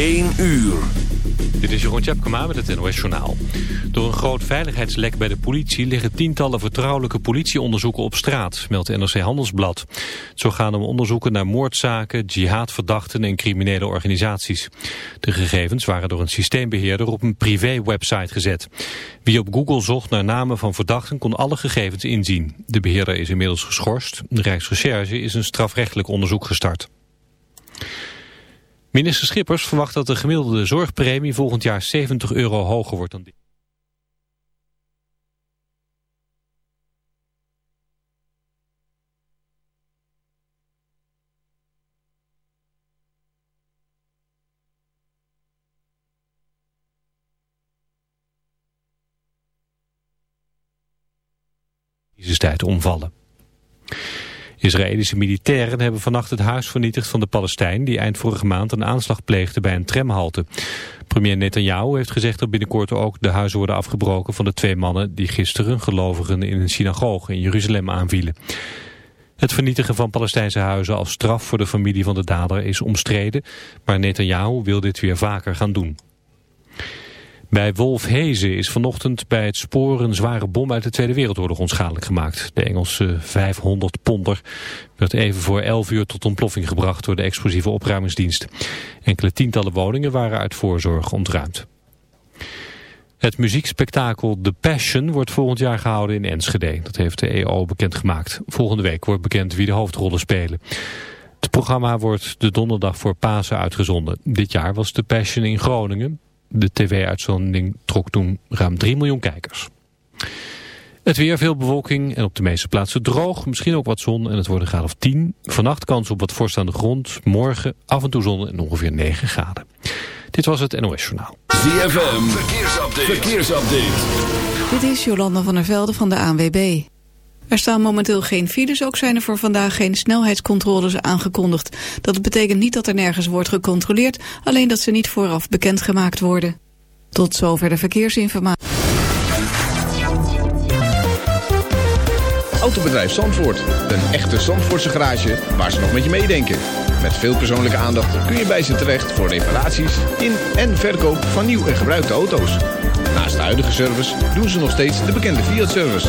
1 uur. Dit is Jeroen Tjepkema met het NOS Journaal. Door een groot veiligheidslek bij de politie liggen tientallen vertrouwelijke politieonderzoeken op straat, meldt NRC Handelsblad. Zo gaan om onderzoeken naar moordzaken, jihadverdachten en criminele organisaties. De gegevens waren door een systeembeheerder op een privé-website gezet. Wie op Google zocht naar namen van verdachten kon alle gegevens inzien. De beheerder is inmiddels geschorst. De Rijksrecherche is een strafrechtelijk onderzoek gestart. Minister Schippers verwacht dat de gemiddelde zorgpremie volgend jaar 70 euro hoger wordt dan dit. tijd omvallen. Israëlische militairen hebben vannacht het huis vernietigd van de Palestijn... die eind vorige maand een aanslag pleegde bij een tramhalte. Premier Netanyahu heeft gezegd dat binnenkort ook de huizen worden afgebroken... van de twee mannen die gisteren gelovigen in een synagoge in Jeruzalem aanvielen. Het vernietigen van Palestijnse huizen als straf voor de familie van de dader is omstreden... maar Netanyahu wil dit weer vaker gaan doen. Bij Wolfhezen is vanochtend bij het spoor een zware bom uit de Tweede Wereldoorlog onschadelijk gemaakt. De Engelse 500 ponder werd even voor 11 uur tot ontploffing gebracht door de explosieve opruimingsdienst. Enkele tientallen woningen waren uit voorzorg ontruimd. Het muziekspektakel The Passion wordt volgend jaar gehouden in Enschede. Dat heeft de EO bekendgemaakt. Volgende week wordt bekend wie de hoofdrollen spelen. Het programma wordt de donderdag voor Pasen uitgezonden. Dit jaar was The Passion in Groningen. De tv-uitzending trok toen ruim 3 miljoen kijkers. Het weer, veel bewolking en op de meeste plaatsen droog. Misschien ook wat zon en het wordt een graad of 10. Vannacht kans op wat vorst aan de grond. Morgen af en toe zon en ongeveer 9 graden. Dit was het NOS Journaal. ZFM, verkeersupdate. verkeersupdate. Dit is Jolanda van der Velde van de ANWB. Er staan momenteel geen files, ook zijn er voor vandaag geen snelheidscontroles aangekondigd. Dat betekent niet dat er nergens wordt gecontroleerd, alleen dat ze niet vooraf bekendgemaakt worden. Tot zover de verkeersinformatie. Autobedrijf Zandvoort, een echte Zandvoortse garage waar ze nog met je meedenken. Met veel persoonlijke aandacht kun je bij ze terecht voor reparaties in en verkoop van nieuw en gebruikte auto's. Naast de huidige service doen ze nog steeds de bekende Fiat-service.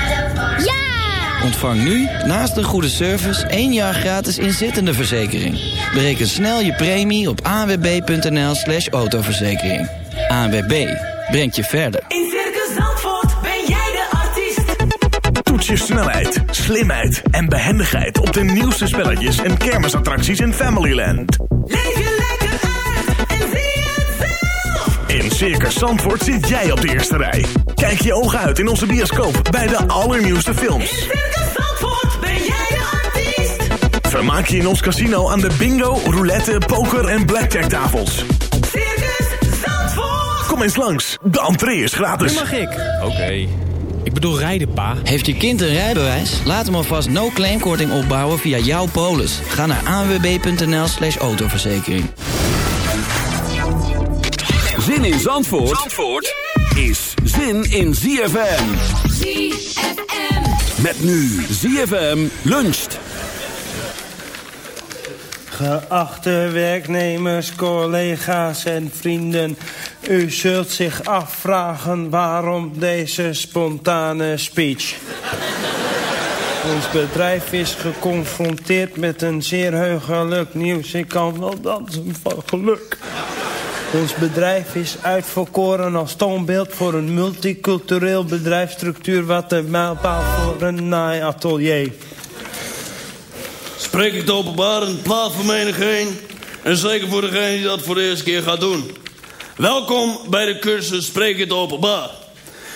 Ontvang nu, naast een goede service, één jaar gratis inzittende verzekering. Bereken snel je premie op anwb.nl slash autoverzekering. ANWB, brengt je verder. In Circus Zandvoort ben jij de artiest. Toets je snelheid, slimheid en behendigheid op de nieuwste spelletjes en kermisattracties in Familyland. Leef je lekker uit en zie het zelf. In Circus Zandvoort zit jij op de eerste rij. Kijk je ogen uit in onze bioscoop bij de allernieuwste films. Vermaak je in ons casino aan de bingo, roulette, poker en blackjack tafels. Circus Zandvoort. Kom eens langs, de entree is gratis. mag ik. Oké. Ik bedoel rijden, pa. Heeft je kind een rijbewijs? Laat hem alvast no-claimkorting opbouwen via jouw polis. Ga naar anwb.nl slash autoverzekering. Zin in Zandvoort, Zandvoort is zin in ZFM. ZFM. Met nu ZFM luncht. Geachte werknemers, collega's en vrienden... u zult zich afvragen waarom deze spontane speech. Ons bedrijf is geconfronteerd met een zeer heugelijk nieuws. Ik kan wel dansen van geluk. Ons bedrijf is uitverkoren als toonbeeld voor een multicultureel bedrijfsstructuur... wat de mijlpaal voor een naaiatelier. Spreek het openbaar een plaat voor menigeen. En zeker voor degene die dat voor de eerste keer gaat doen. Welkom bij de cursus Spreek het openbaar.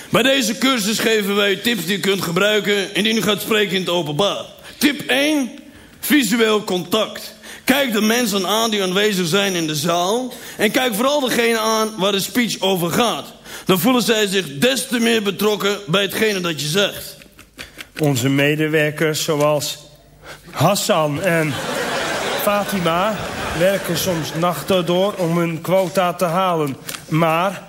Bij deze cursus geven wij tips die u kunt gebruiken indien u gaat spreken in het openbaar. Tip 1, visueel contact. Kijk de mensen aan die aanwezig zijn in de zaal. En kijk vooral degene aan waar de speech over gaat. Dan voelen zij zich des te meer betrokken bij hetgene dat je zegt. Onze medewerkers zoals Hassan en Fatima werken soms nachten door om hun quota te halen. Maar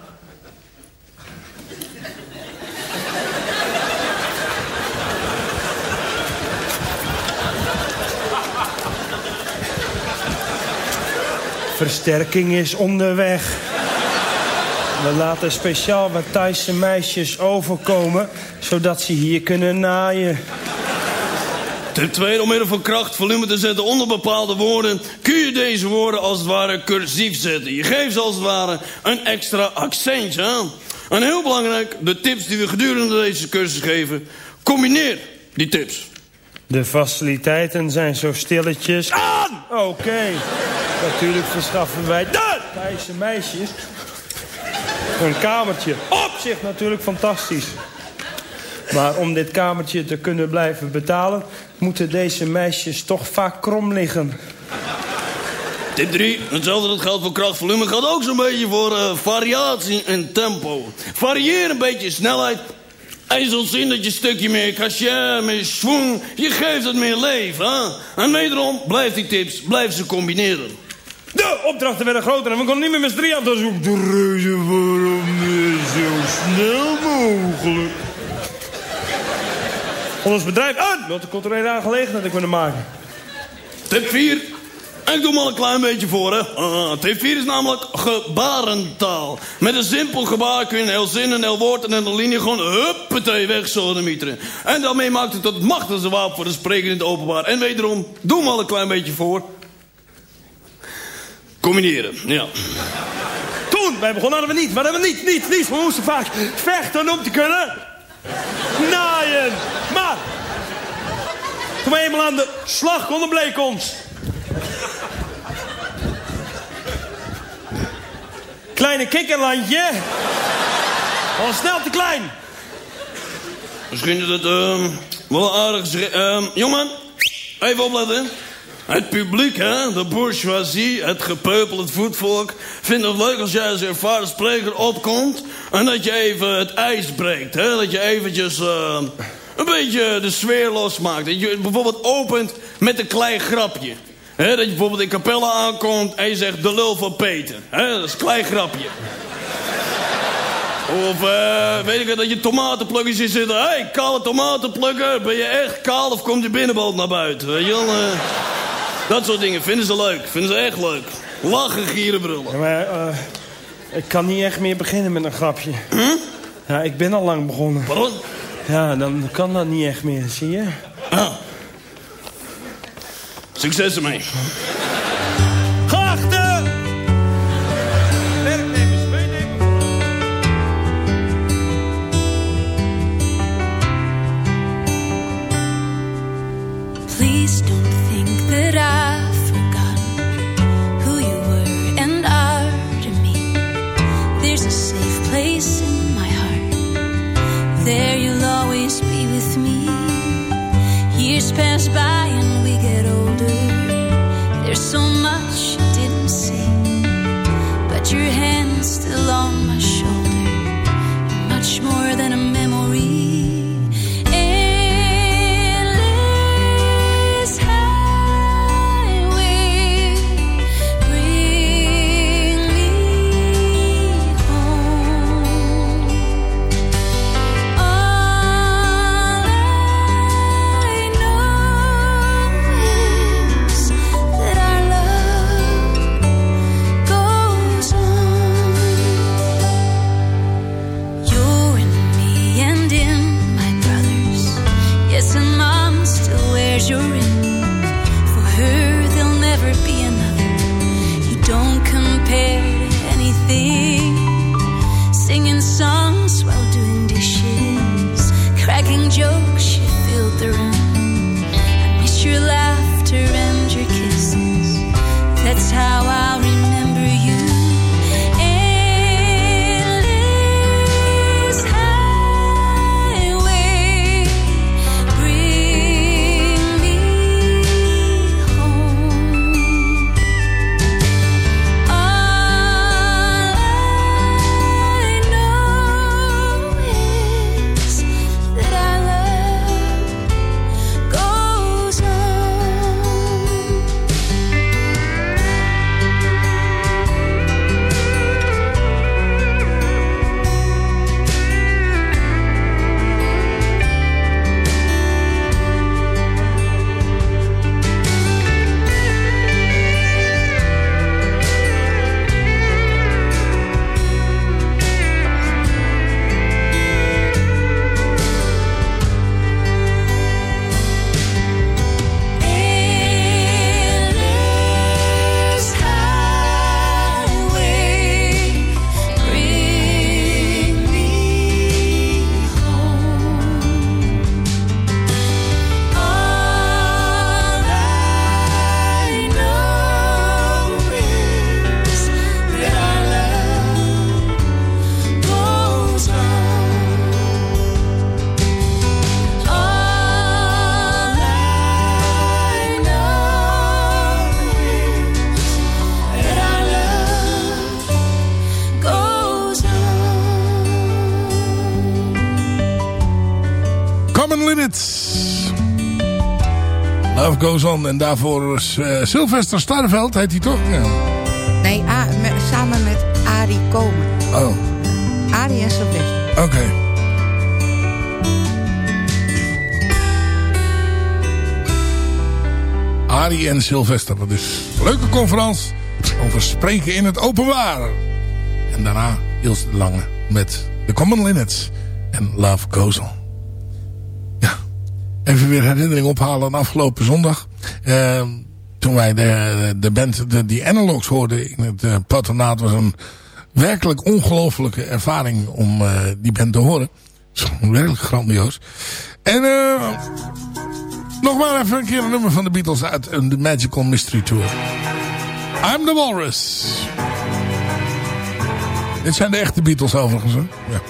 Versterking is onderweg. We laten speciaal wat Thaise meisjes overkomen... zodat ze hier kunnen naaien. Ten tweede, om middel van kracht volume te zetten onder bepaalde woorden... kun je deze woorden als het ware cursief zetten. Je geeft ze als het ware een extra accentje aan. En heel belangrijk, de tips die we gedurende deze cursus geven... combineer die tips. De faciliteiten zijn zo stilletjes... Aan! Oké. Natuurlijk verschaffen wij de Thaise meisjes... een kamertje. Op zich natuurlijk fantastisch. Maar om dit kamertje te kunnen blijven betalen... moeten deze meisjes toch vaak krom liggen. Tip 3, hetzelfde dat geldt voor krachtvolume... gaat ook zo'n beetje voor eh, variatie en tempo. Varieer een beetje snelheid... En je zult zien dat je een stukje meer cachet, meer schwung... je geeft het meer leven, hè? En wederom, blijf die tips, blijf ze combineren. De opdrachten werden groter en we konden niet meer met z'n drie aan de zoek. De reuze waarom zo snel mogelijk. Ons bedrijf aan multiculturele aangelegenheden kunnen maken. Tip 4. Ik doe hem al een klein beetje voor, hè. Ah, tip 4 is namelijk gebarentaal. Met een simpel gebaar kun je een heel zin, een heel woord en een linie gewoon huppatee weg mieteren. En daarmee maakt het tot machtigste wapen voor de spreker in het openbaar. En wederom, doe hem al een klein beetje voor. Combineren, ja. Toen, wij begonnen hadden we niet, maar hebben we niet, niet, niet. We moesten vaak vechten om te kunnen. Naaien. Maar, toen we eenmaal aan de slag konden, bleek ons... Kleine kikkerlandje. Al snel te klein. Misschien is het ehm wel aardig... zre- ehm jongen, even opletten. Het publiek, hè, de bourgeoisie, het gepeupel, het voetvolk... vindt het leuk als jij als ervaren spreker opkomt... en dat je even het ijs breekt, hè. Dat je eventjes ehm, een beetje de sfeer losmaakt. Dat je bijvoorbeeld opent met een klein grapje. Hè, dat je bijvoorbeeld in Capelle aankomt en je zegt de lul van Peter. Hè, dat is een klein grapje. Of eh, weet ik het, dat je tomatenplukkers hier zitten. Hé, hey, kale tomatenplukker, ben je echt kaal of komt je binnenboot naar buiten? Weet je wel? eh, dat soort dingen vinden ze leuk, vinden ze echt leuk. Lachen, gieren, brullen. Ja, maar eh, ik kan niet echt meer beginnen met een grapje. Ja, ik ben al lang begonnen. Pardon? Ja, dan kan dat niet echt meer, zie je? Ah. Succes ermee. Pass by and we get older. There's so much I didn't see, but your hand's still on Goes On. En daarvoor eh, Sylvester Starveld, heet hij toch? Ja. Nee, A- samen met Arie Komen. Oh, Arie en Sylvester. oké. Arie en Sylvester. Dat is een leuke conferentie over spreken in het openbaar. En daarna Ilse de Lange met The Common Linnets en Love Goes On. Even weer herinnering ophalen aan afgelopen zondag. Eh, toen wij de, de band, de, die Analogs hoorden in het eh, patronaat... was een werkelijk ongelofelijke ervaring om eh, die band te horen. Zo, werkelijk grandioos. En eh nog maar even een keer een nummer van de Beatles uit een The Magical Mystery Tour. I'm the Walrus. Dit zijn de echte Beatles overigens. Hè? Ja.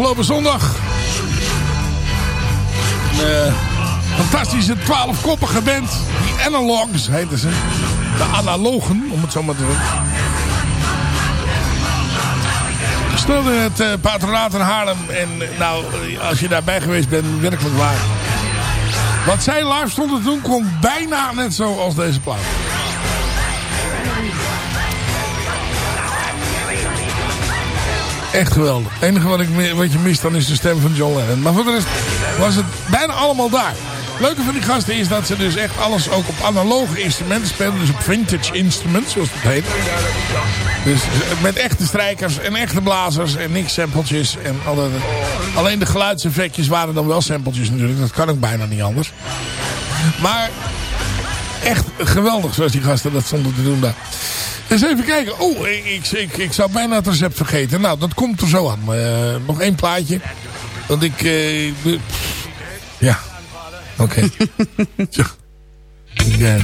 Afgelopen zondag. Een eh, fantastische twaalfkoppige band. Die Analogs heten ze. De analogen, om het zo maar te zeggen. Speelde het uh, patronaat in Haarlem. En eh, nou, als je daarbij geweest bent, werkelijk waar. Wat zij live stonden toen, klonk bijna net zo als deze plaat. Echt geweldig. Het enige wat, ik, wat je mist dan is de stem van John Lennon. Maar voor de rest was het bijna allemaal daar. Het leuke van die gasten is dat ze dus echt alles ook op analoge instrumenten spelen. Dus op vintage instruments, zoals het heet. Dus eh, met echte strijkers en echte blazers en niks sampletjes. En alleen de geluidseffectjes waren dan wel sampletjes natuurlijk. Dat kan ook bijna niet anders. Maar echt geweldig zoals die gasten dat stonden te doen daar. Eens even kijken. Oh, ik, ik, ik zou bijna het recept vergeten. Nou, dat komt er zo aan. Eh, nog één plaatje. Want ik... Eh, ja. Oké. Okay. Eh,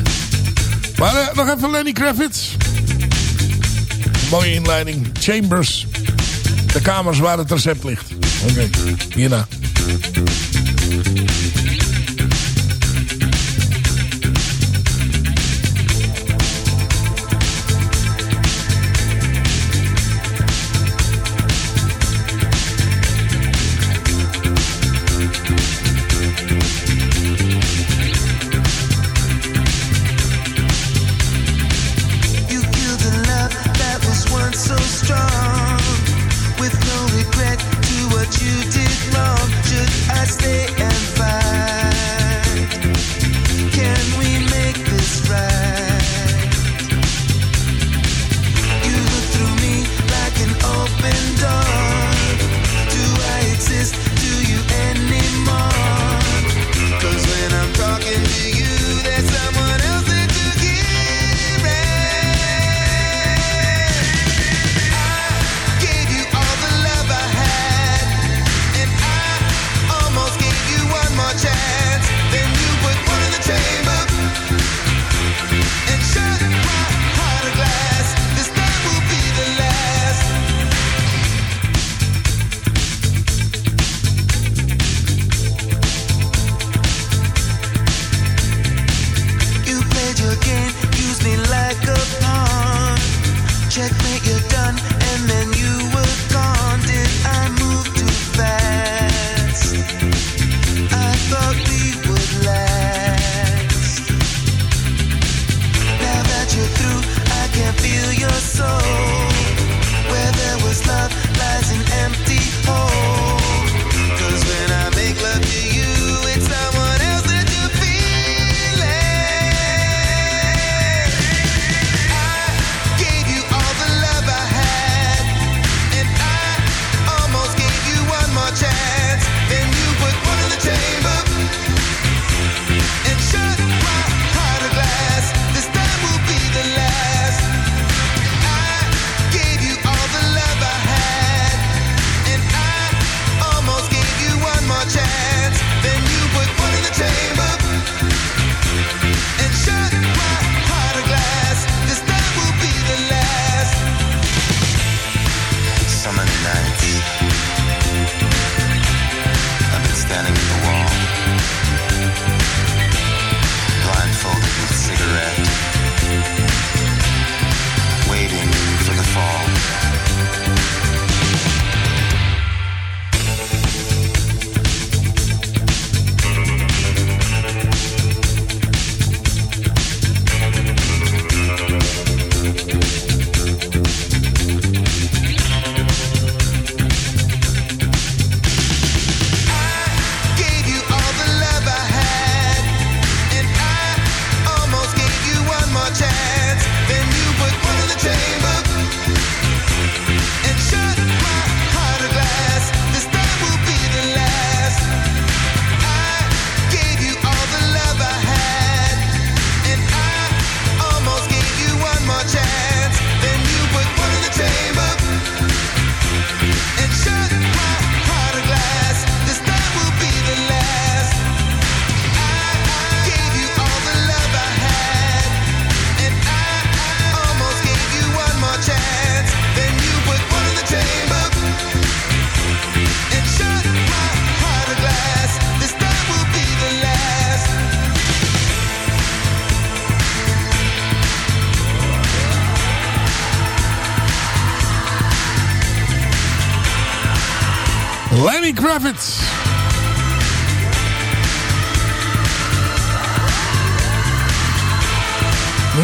maar nog even Lenny Kravitz. Mooie inleiding. Chambers. De kamers waar het recept ligt. Oké. Hierna.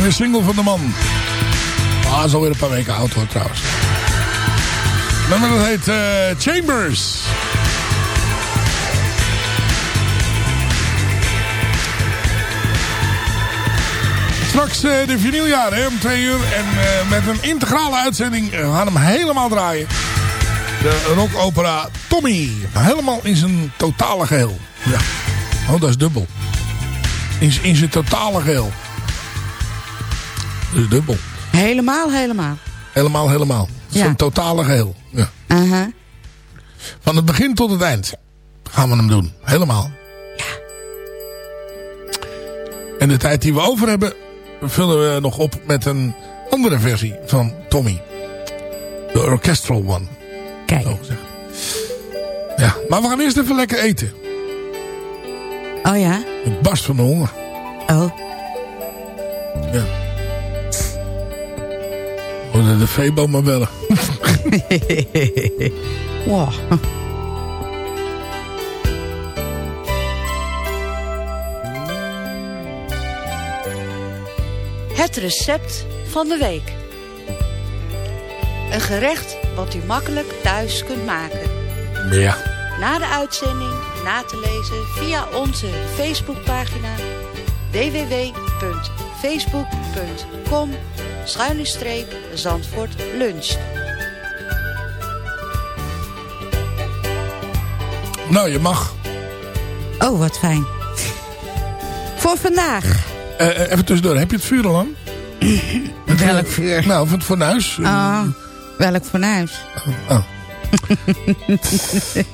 De single van de man. Ah, zo weer een paar weken oud hoor trouwens. Nummer dat heet eh, Chambers. Straks uh, de vinyljaren om twee uur. En eh, met een integrale uitzending gaan hem helemaal draaien. De rockopera Tommy. Helemaal in zijn totale geheel. Ja. Oh, dat is dubbel. In, in zijn totale geheel. Dubbel. Helemaal, helemaal. Helemaal, helemaal. Zijn totale geheel. Ja. Uh-huh. Van het begin tot het eind gaan we hem doen. Helemaal. Ja. En de tijd die we over hebben... vullen we nog op met een andere versie van Tommy. De orchestral one. Kijk. Ja, maar we gaan eerst even lekker eten. Oh ja? Ik barst van de honger. Oh. Ja. Moeten de Febo maar bellen. wow. Het recept van de week. Een gerecht wat u makkelijk thuis kunt maken. Ja. Na de uitzending na te lezen via onze Facebookpagina www.facebook.com schuine Zandvoort Lunch. Nou, je mag. Oh, wat fijn. Voor vandaag. Eh, eh, even tussendoor. Heb je het vuur al aan? Welk vuur? Nou, van het fornuis. Oh, welk fornuis? Oh.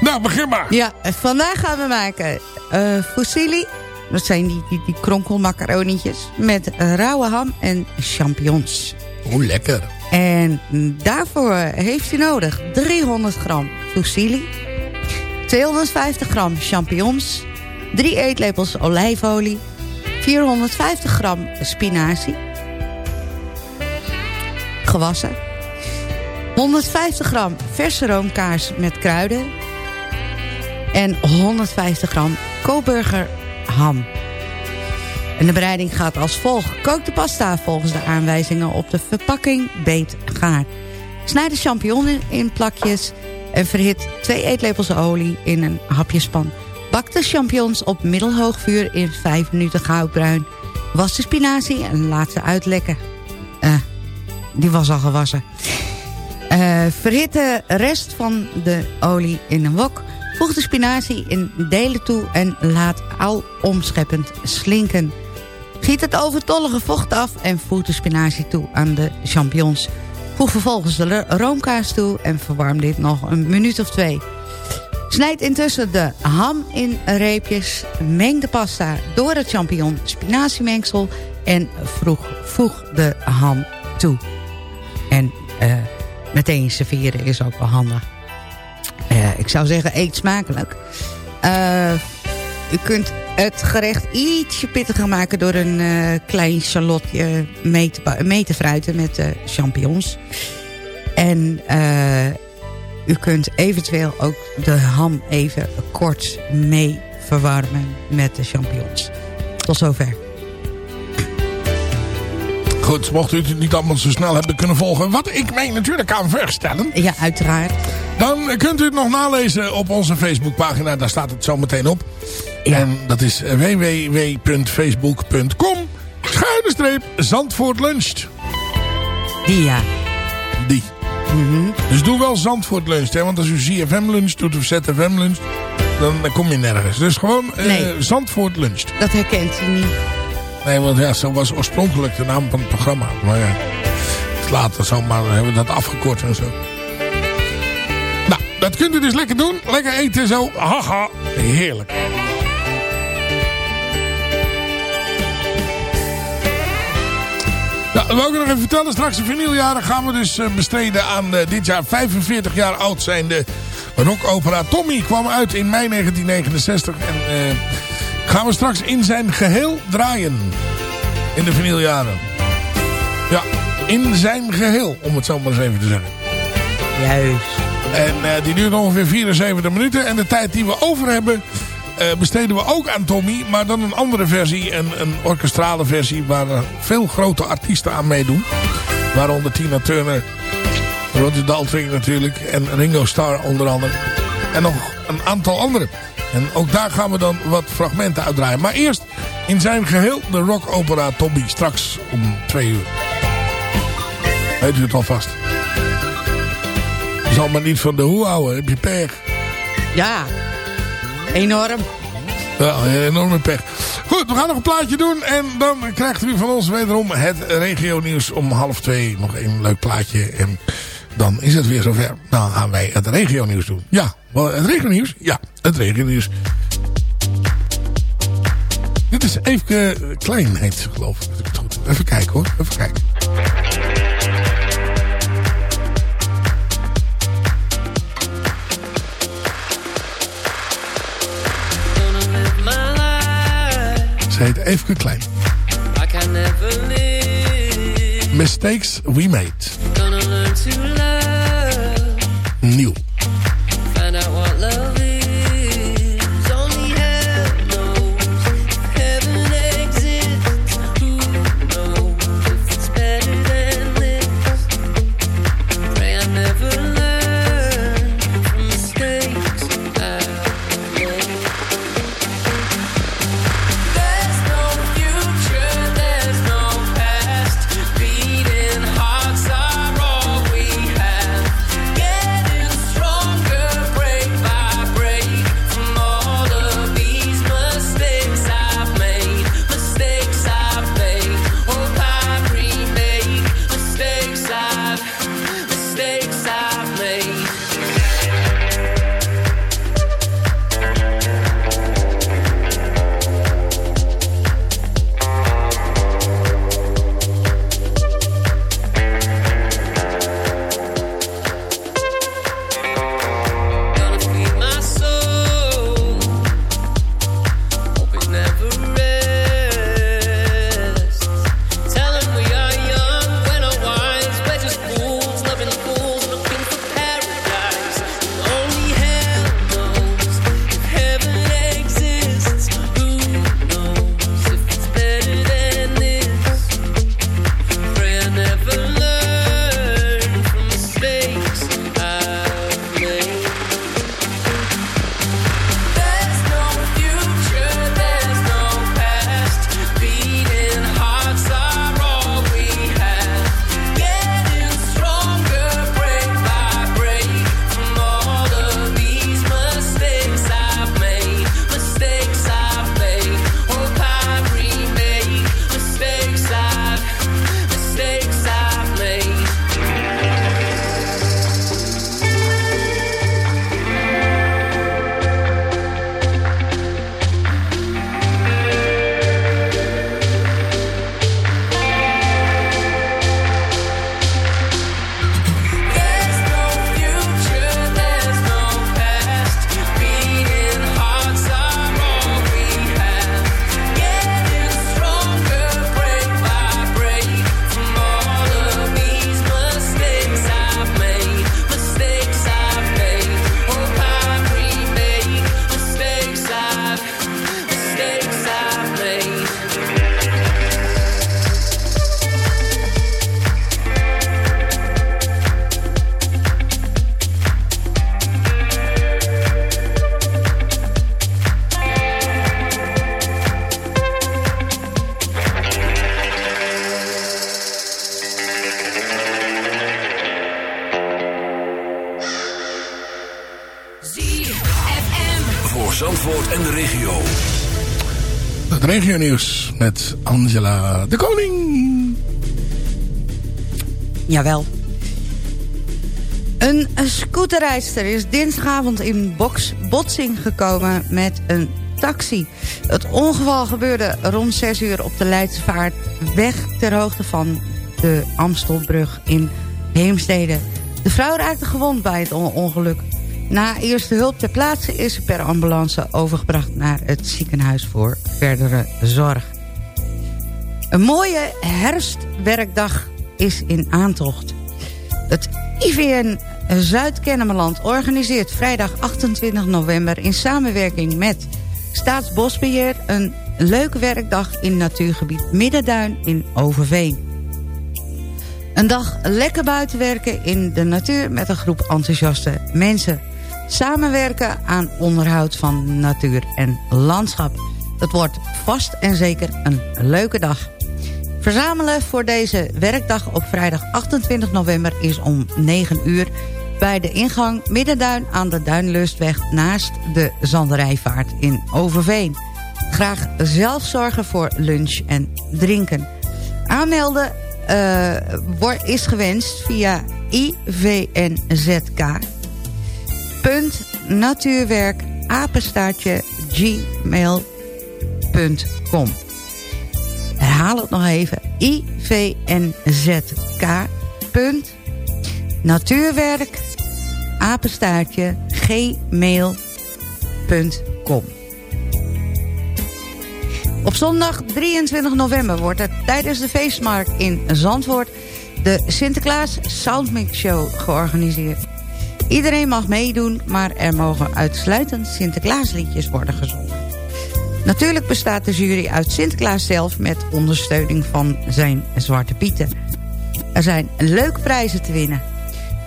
nou, begin maar. Ja, vandaag gaan we maken eh fusilli. Dat zijn die, die, die kronkelmacaronietjes. Met rauwe ham en champignons. Hoe lekker. En daarvoor heeft u nodig 300 gram fusilli. 250 gram champignons. 3 eetlepels olijfolie. 450 gram spinazie. Gewassen. 150 gram verse roomkaas met kruiden. En 150 gram Coburger ham. De bereiding gaat als volgt. Kook de pasta volgens de aanwijzingen op de verpakking beet gaar. Snijd de champignon in, plakjes en verhit 2 eetlepels olie in een hapjespan. Bak de champignons op middelhoog vuur in 5 minuten goudbruin. Was de spinazie en laat ze uitlekken. Eh, die was al gewassen. Eh, verhit de rest van de olie in een wok. Voeg de spinazie in delen toe en laat al omscheppend slinken. Giet het overtollige vocht af en voeg de spinazie toe aan de champignons. Voeg vervolgens de ro- roomkaas toe en verwarm dit nog een minuut of twee. Snijd intussen de ham in reepjes. Meng de pasta door het champignon spinaziemengsel en voeg de ham toe. En eh, meteen serveren is ook wel handig. Eh, ik zou zeggen, eet smakelijk. Eh, u kunt het gerecht ietsje pittiger maken... door een eh, klein shallotje mee te, mee te fruiten met champignons. En u kunt eventueel ook de ham even kort mee verwarmen met de champignons. Tot zover. Goed, mocht u het niet allemaal zo snel hebben kunnen volgen... wat ik mij natuurlijk kan voorstellen... Ja, uiteraard. Dan kunt u het nog nalezen op onze Facebookpagina. Daar staat het zo meteen op. En dat is www.facebook.com Schuine streep Zandvoort luncht. Die ja. Die. Dus doe wel Zandvoort luncht. Hè? Want als u ZFM luncht doet of ZFM luncht... Dan, dan kom je nergens. Dus gewoon eh, Nee. Zandvoort luncht. Dat herkent u niet. Nee, want ja, zo was oorspronkelijk de naam van het programma. Maar ja, later zomaar hebben we dat afgekort en zo. Nou, dat kunt u dus lekker doen. Lekker eten zo. Haha, heerlijk. Ja, wil ik nog even vertellen. Straks de vinyljaren gaan we dus eh, besteden aan eh, dit jaar 45 jaar oud zijnde rockopera. Tommy kwam uit in mei 1969. En eh, gaan we straks in zijn geheel draaien. In de vinyljaren. Ja, in zijn geheel, om het zo maar eens even te zeggen. Juist. En eh, die duurt ongeveer 74 minuten. En de tijd die we over hebben, eh, besteden we ook aan Tommy. Maar dan een andere versie, een, een orkestrale versie... waar veel grote artiesten aan meedoen. Waaronder Tina Turner, Roger Daltrey natuurlijk... en Ringo Starr onder andere. En nog een aantal anderen. En ook daar gaan we dan wat fragmenten uitdraaien. Maar eerst in zijn geheel de rockopera Tommy. Straks om twee uur. Weet u het alvast. Zal maar niet van de hoe houden, heb je pech. Ja, enorm. Ja, enorme pech. Goed, we gaan nog een plaatje doen. En dan krijgt u van ons wederom het regio nieuws om half twee. Nog een leuk plaatje. En dan is het weer zover. Dan gaan wij het regio nieuws doen. Ja, wel, het regio nieuws? Ja, het regio nieuws. Dit is even klein, heet ze geloof ik. Even kijken hoor, even kijken. Ze heet even klein. Mistakes we made. Nieuw. Nieuws met Angela de Koning. Jawel. Een scooterrijster is dinsdagavond in box, botsing gekomen met een taxi. Het ongeval gebeurde rond 6 uur op de Leidse weg ter hoogte van de Amstelbrug in Heemstede. De vrouw raakte gewond bij het on- ongeluk. Na eerste hulp ter plaatse is ze per ambulance overgebracht naar het ziekenhuis voor verdere zorg. Een mooie herfstwerkdag is in aantocht. Het IVN Zuid-Kennemerland organiseert vrijdag 28 november... in samenwerking met Staatsbosbeheer... een leuke werkdag in natuurgebied Middenduin in Overveen. Een dag lekker buiten werken in de natuur... met een groep enthousiaste mensen. Samenwerken aan onderhoud van natuur en landschap. Dat wordt vast en zeker een leuke dag. Verzamelen voor deze werkdag op vrijdag 28 november is om 9 uur... bij de ingang Middenduin aan de Duinlustweg naast de Zanderijvaart in Overveen. graag zelf zorgen voor lunch en drinken. Aanmelden wordt is gewenst via IVNZK. Natuurwerk apenstaartje gmail.com. Herhaal het nog even. IVNZK. Natuurwerk apenstaartje gmail.com. Op zondag 23 november wordt er tijdens de feestmarkt in Zandvoort... de Sinterklaas Soundmix Show georganiseerd. Iedereen mag meedoen, maar er mogen uitsluitend Sinterklaasliedjes worden gezongen. Natuurlijk bestaat de jury uit Sinterklaas zelf... met ondersteuning van zijn Zwarte Pieten. Er zijn leuke prijzen te winnen.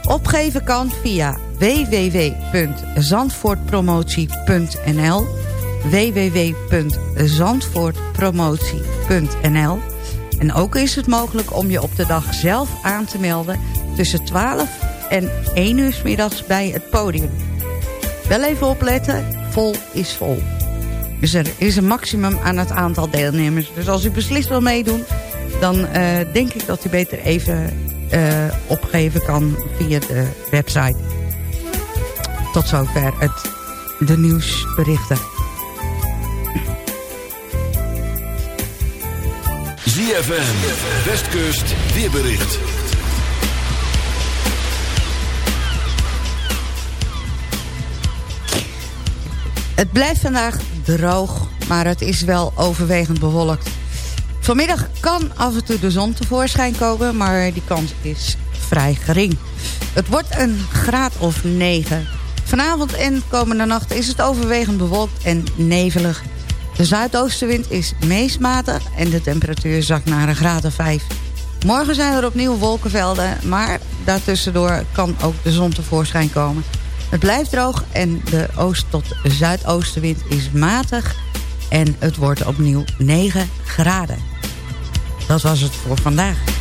Opgeven kan via www.zandvoortpromotie.nl www.zandvoortpromotie.nl En ook is het mogelijk om je op de dag zelf aan te melden... tussen 12 en 1 uur middags bij het podium. Wel even opletten, vol is vol. Dus er is een maximum aan het aantal deelnemers. Dus als u beslist wil meedoen... dan uh, denk ik dat u beter even uh, opgeven kan via de website. Tot zover het, de nieuwsberichten. ZFM, Westkust, weerbericht. Het blijft vandaag droog, maar het is wel overwegend bewolkt. Vanmiddag kan af en toe de zon tevoorschijn komen, maar die kans is vrij gering. Het wordt een graad of 9. Vanavond en komende nacht is het overwegend bewolkt en nevelig. De zuidoostenwind is meest matig en de temperatuur zakt naar een graad of 5. Morgen zijn er opnieuw wolkenvelden, maar daartussendoor kan ook de zon tevoorschijn komen. Het blijft droog en de oost- tot zuidoostenwind is matig en het wordt opnieuw 9 graden. Dat was het voor vandaag.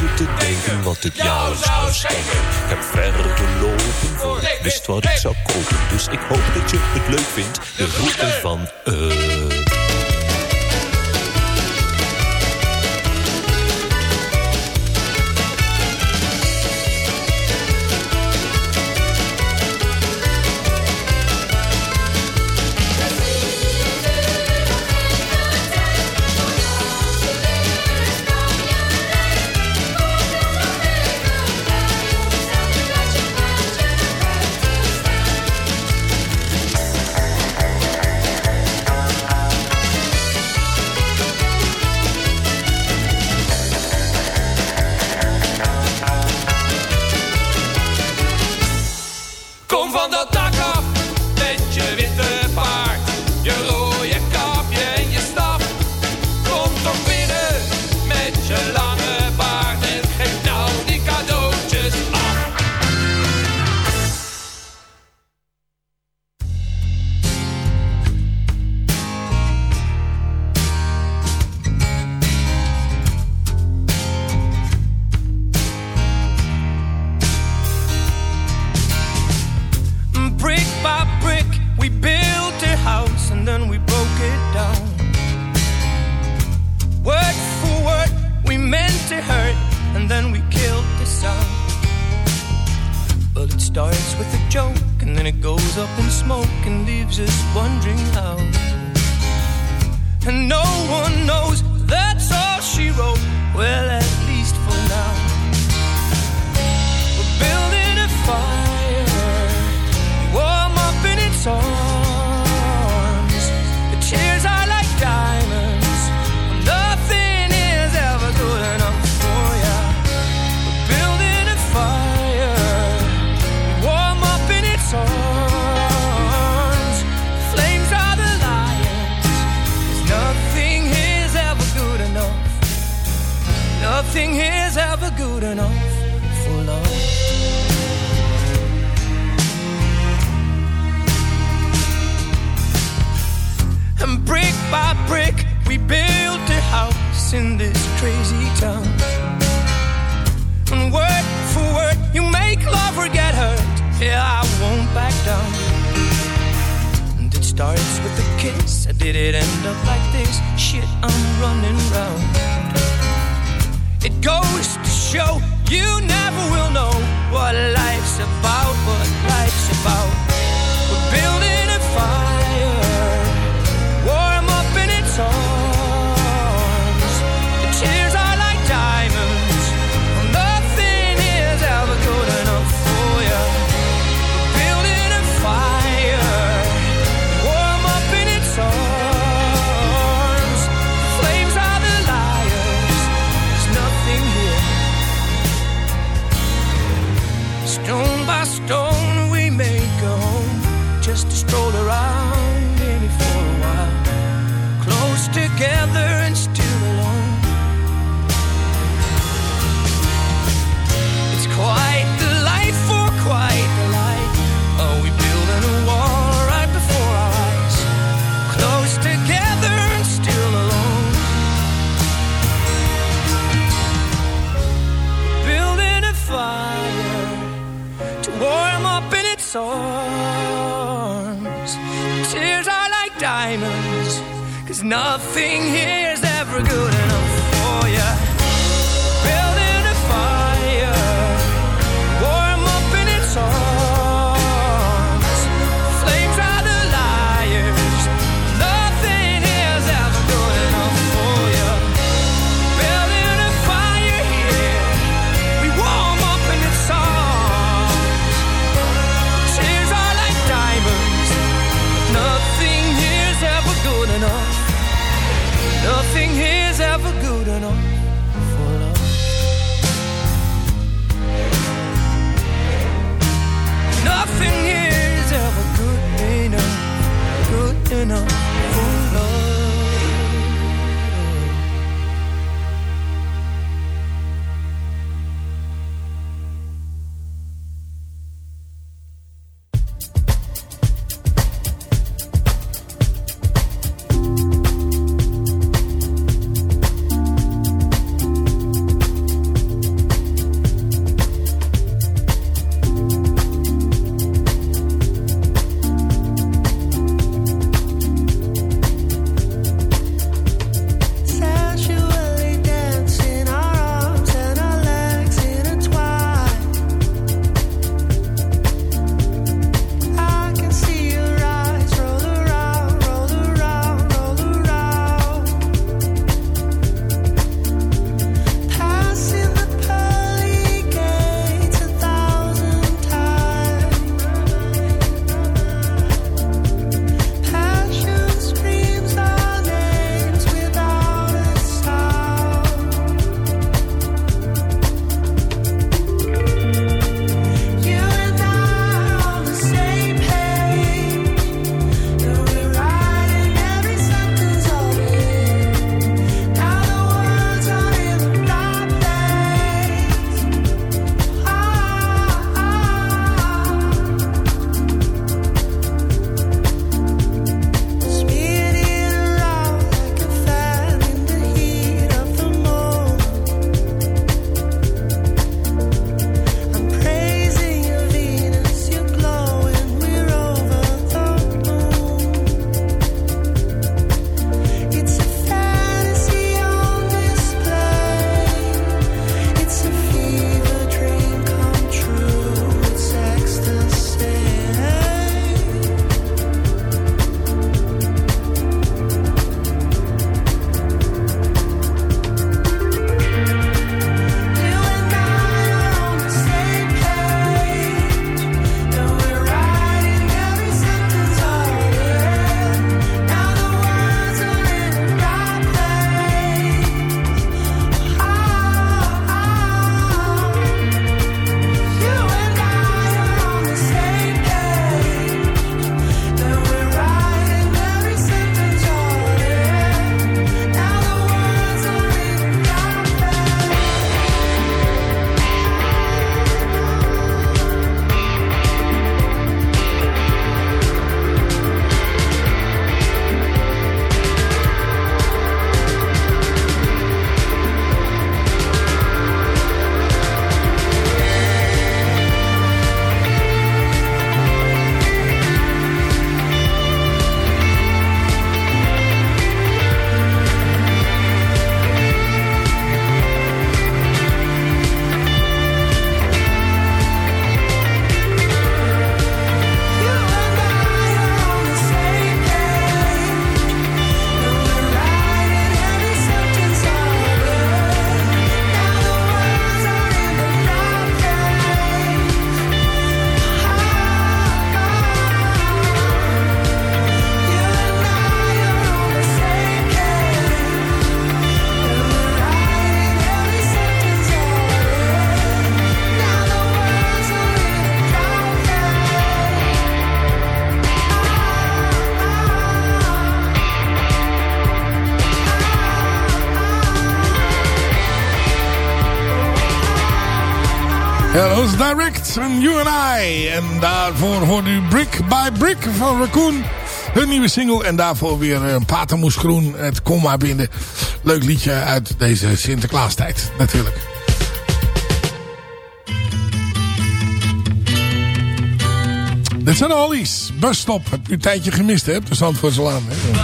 Lang zitten denken wat ik jou zou schenken. Ik heb verder gelopen voor ik wist wat ik zou kopen. Dus ik hoop dat je het leuk vindt. De groeten van eh. in this crazy town. And word for word, you make love or get hurt. Yeah, I won't back down. And it starts with a kiss. Did it end up like this? Shit, I'm running round. It goes to show you never will know what life's about, what life's about. Daarvoor hoorde u Brick by Brick van Raccoon. Hun nieuwe single. En daarvoor weer een Patermoes Groen. Het Kom maar binnen. Leuk liedje uit deze Sinterklaastijd. Natuurlijk. Dit zijn de Hollies. Busstop. Heb u een tijdje gemist, hè? Op de Zandvoortse Laan. hè?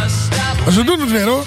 Maar ze doen het weer, hoor.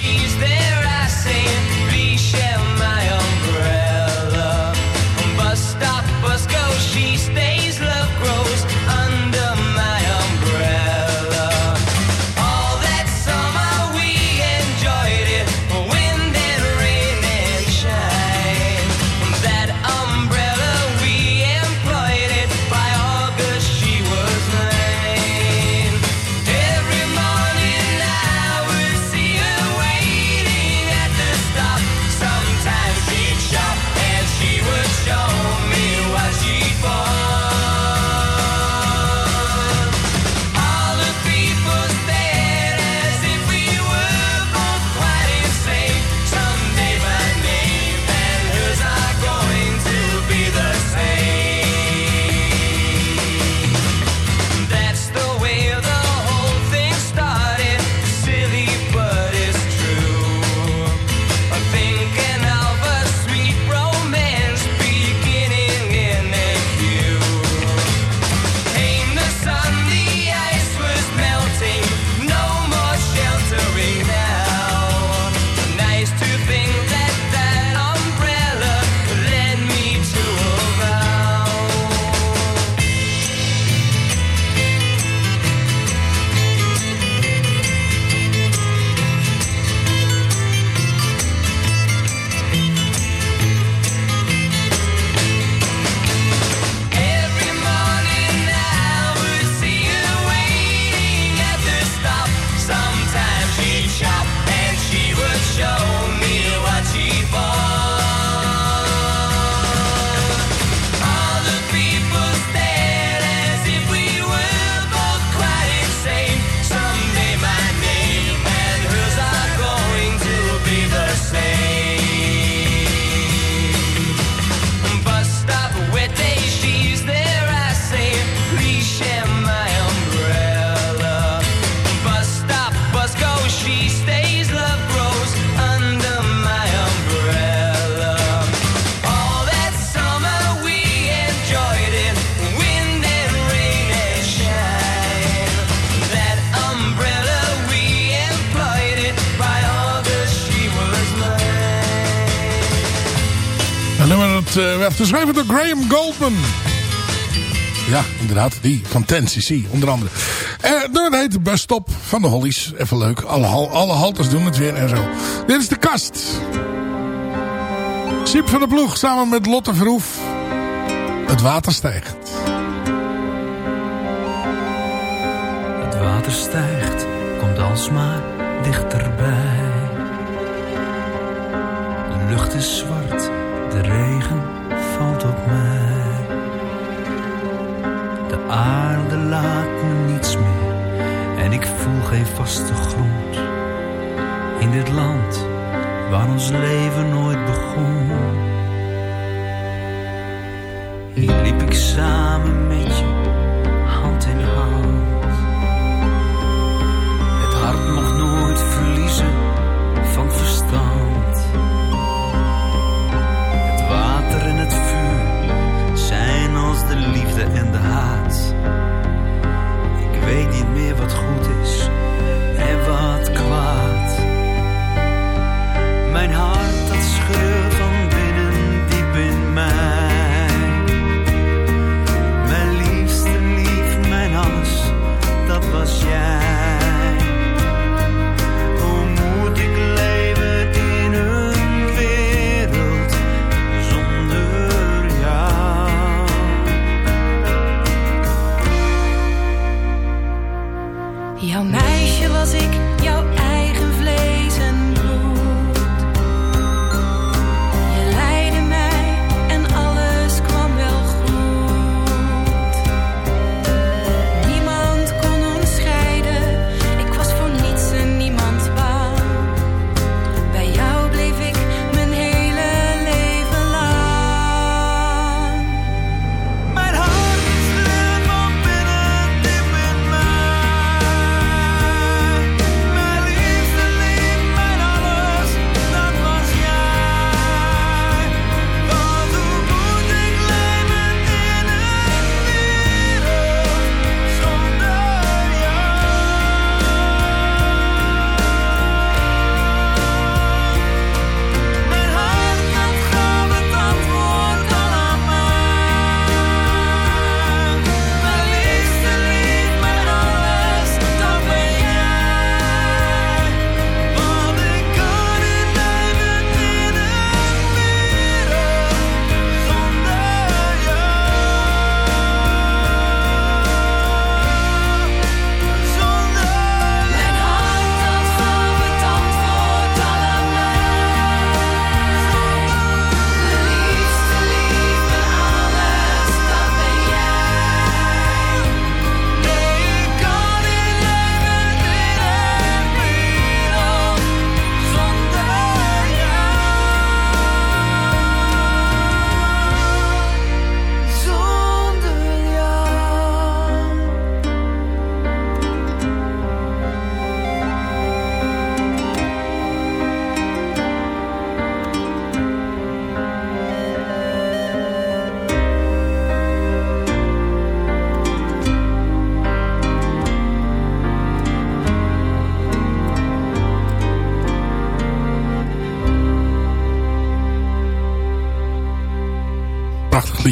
Eh, werd geschreven door Graham Goldman. Ja, inderdaad. Die van 10cc, onder andere. Eh dat heet de busstop van de Hollies. Even leuk. Alle, alle halters doen het weer en zo. Dit is de kast. Siep van de ploeg samen met Lotte Verhoef. Het water stijgt. Het water stijgt, komt alsmaar dichterbij. De lucht is zwart, de regen op mij. De aarde laat me niets meer en ik voel geen vaste grond. In dit land waar ons leven nooit begon. Hier liep ik samen met je, wat goed is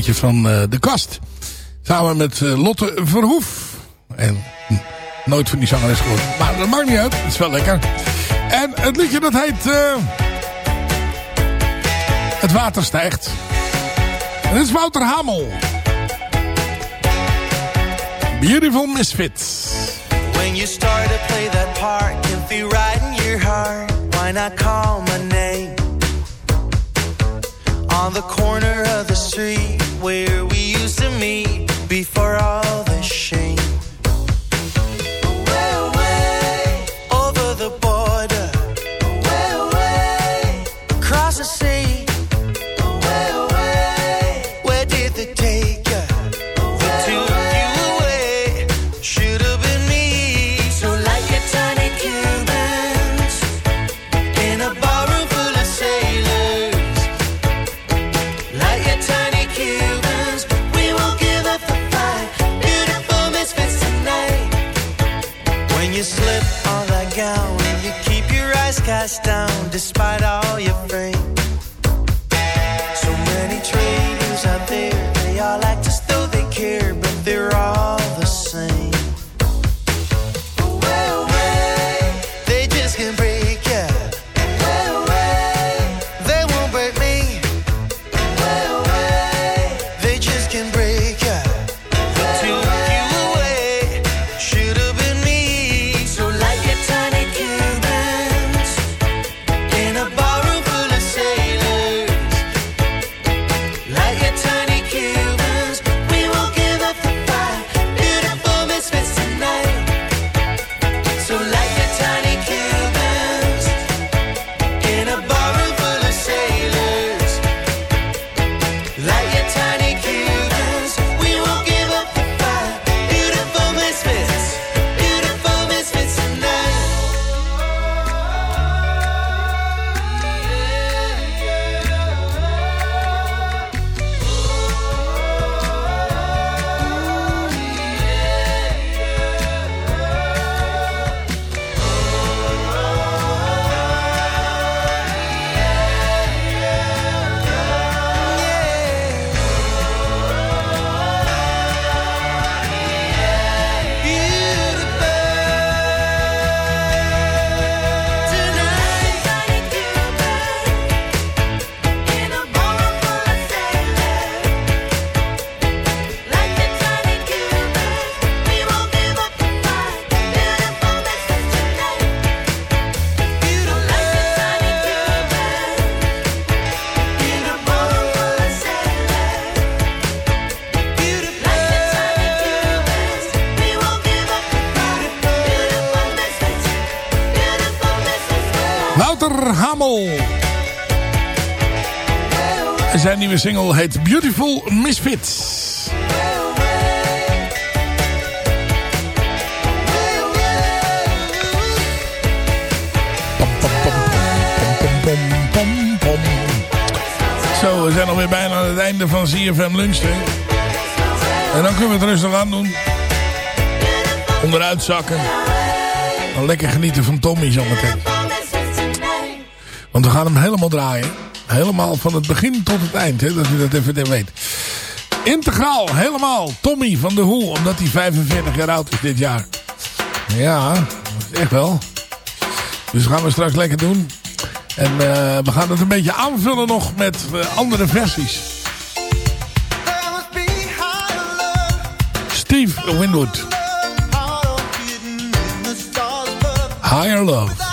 liedje van eh, De Kast. Samen met eh, Lotte Verhoef. En hm, nooit van die zangeres gehoord. Maar dat maakt niet uit. Het is wel lekker. En het liedje dat heet... eh, het water stijgt. En dit is Wouter Hamel. Beautiful Misfits. When you start to play that part, can feel right in your heart. Why not call my name? On the corner of the street where we used to meet down despite all single heet Beautiful Misfits. Zo, we zijn alweer bijna aan het einde van CFM Lunch. En dan kunnen we het rustig aan doen. Onderuit zakken. Dan lekker genieten van Tommy zometeen. Want we gaan hem helemaal draaien. Helemaal van het begin tot het eind. Hè, dat u dat even weet. Integraal, helemaal. Tommy van de Hoe. Omdat hij 45 jaar oud is dit jaar. Ja, echt wel. Dus gaan we straks lekker doen. En eh, we gaan het een beetje aanvullen nog met eh, andere versies. Steve Winwood. Higher Love.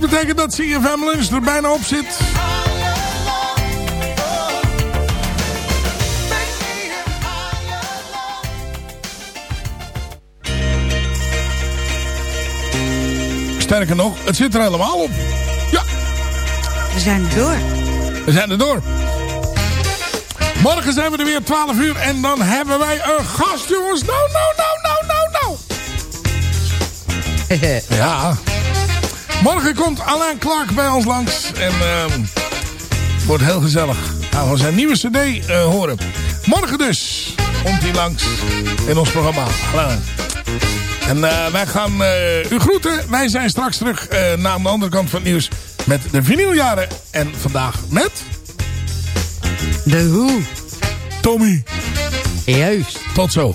Dat betekent dat CFM Lunch er bijna op zit. Sterker nog, het zit er helemaal op. Ja. We zijn er door. We zijn er door. Morgen zijn we er weer 12 uur en dan hebben wij een gast, jongens. Nou, nou, nou, nou, nou, nou. ja. Morgen komt Alain Clark bij ons langs. En ehm wordt heel gezellig. Gaan we zijn nieuwe cd eh, horen. Morgen dus komt hij langs in ons programma. Alain. En eh, wij gaan eh, u groeten. Wij zijn straks terug na aan de andere kant van het nieuws met de vinyljaren. En vandaag met... De Who. Tommy. Juist. Tot zo.